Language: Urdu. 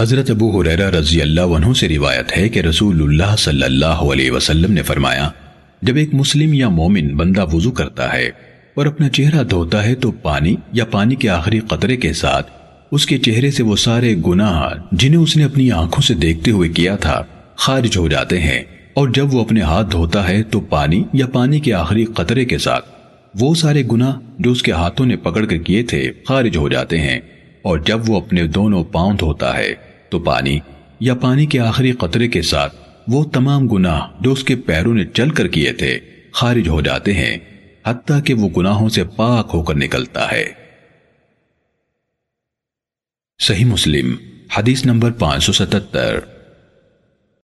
حضرت ابو حریرہ رضی اللہ عنہ سے روایت ہے کہ رسول اللہ صلی اللہ علیہ وسلم نے فرمایا، جب ایک مسلم یا مومن بندہ وضو کرتا ہے اور اپنا چہرہ دھوتا ہے تو پانی یا پانی کے آخری قطرے کے ساتھ اس کے چہرے سے وہ سارے گناہ جنہیں اس نے اپنی آنکھوں سے دیکھتے ہوئے کیا تھا، خارج ہو جاتے ہیں۔ اور جب وہ اپنے ہاتھ دھوتا ہے تو پانی یا پانی کے آخری قطرے کے ساتھ وہ سارے گناہ جو اس کے ہاتھوں نے پکڑ کر کیے تھے، خارج ہو جاتے ہیں۔ اور جب وہ اپنے دونوں پاؤں دھوتا ہے تو پانی یا پانی کے آخری قطرے کے ساتھ وہ تمام گناہ جو اس کے پیروں نے چل کر کیے تھے خارج ہو جاتے ہیں، حتیٰ کہ وہ گناہوں سے پاک ہو کر نکلتا ہے۔ صحیح مسلم، حدیث نمبر پانچ سو ستتر۔